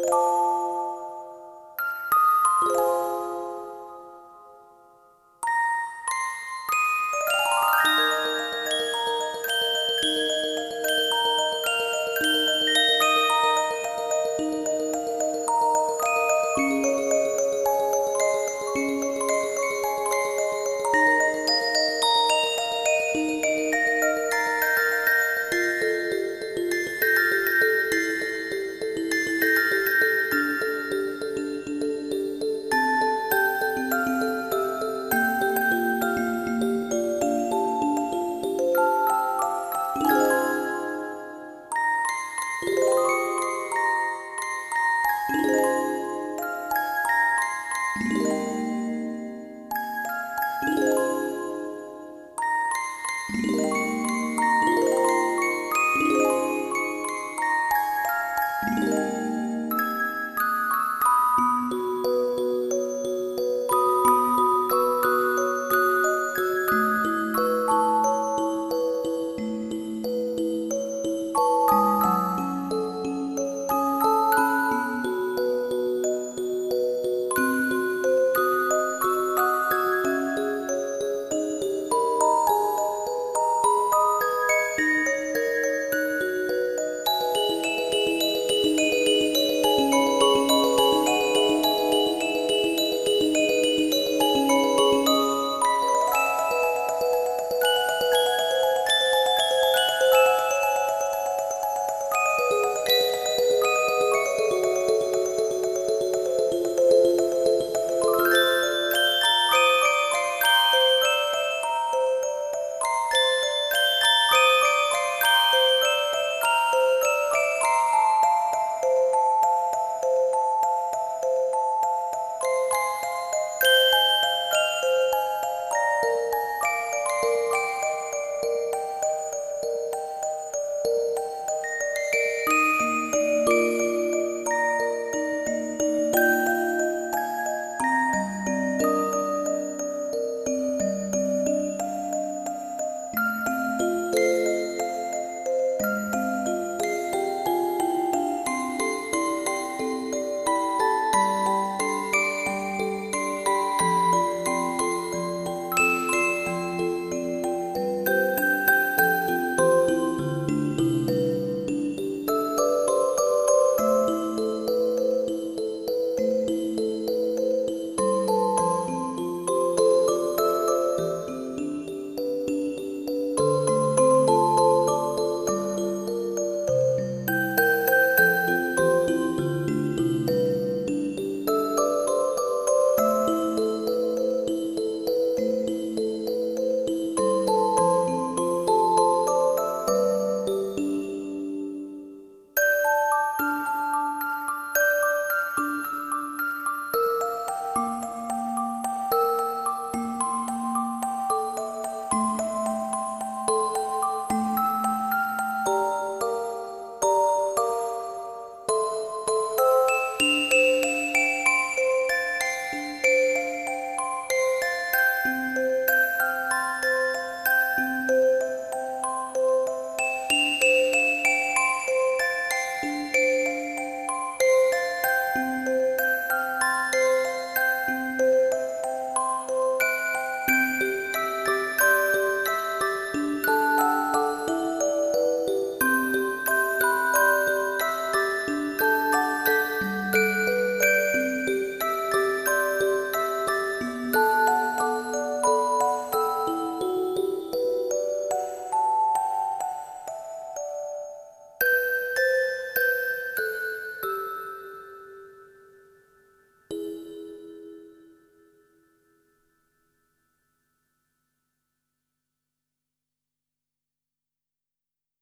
Música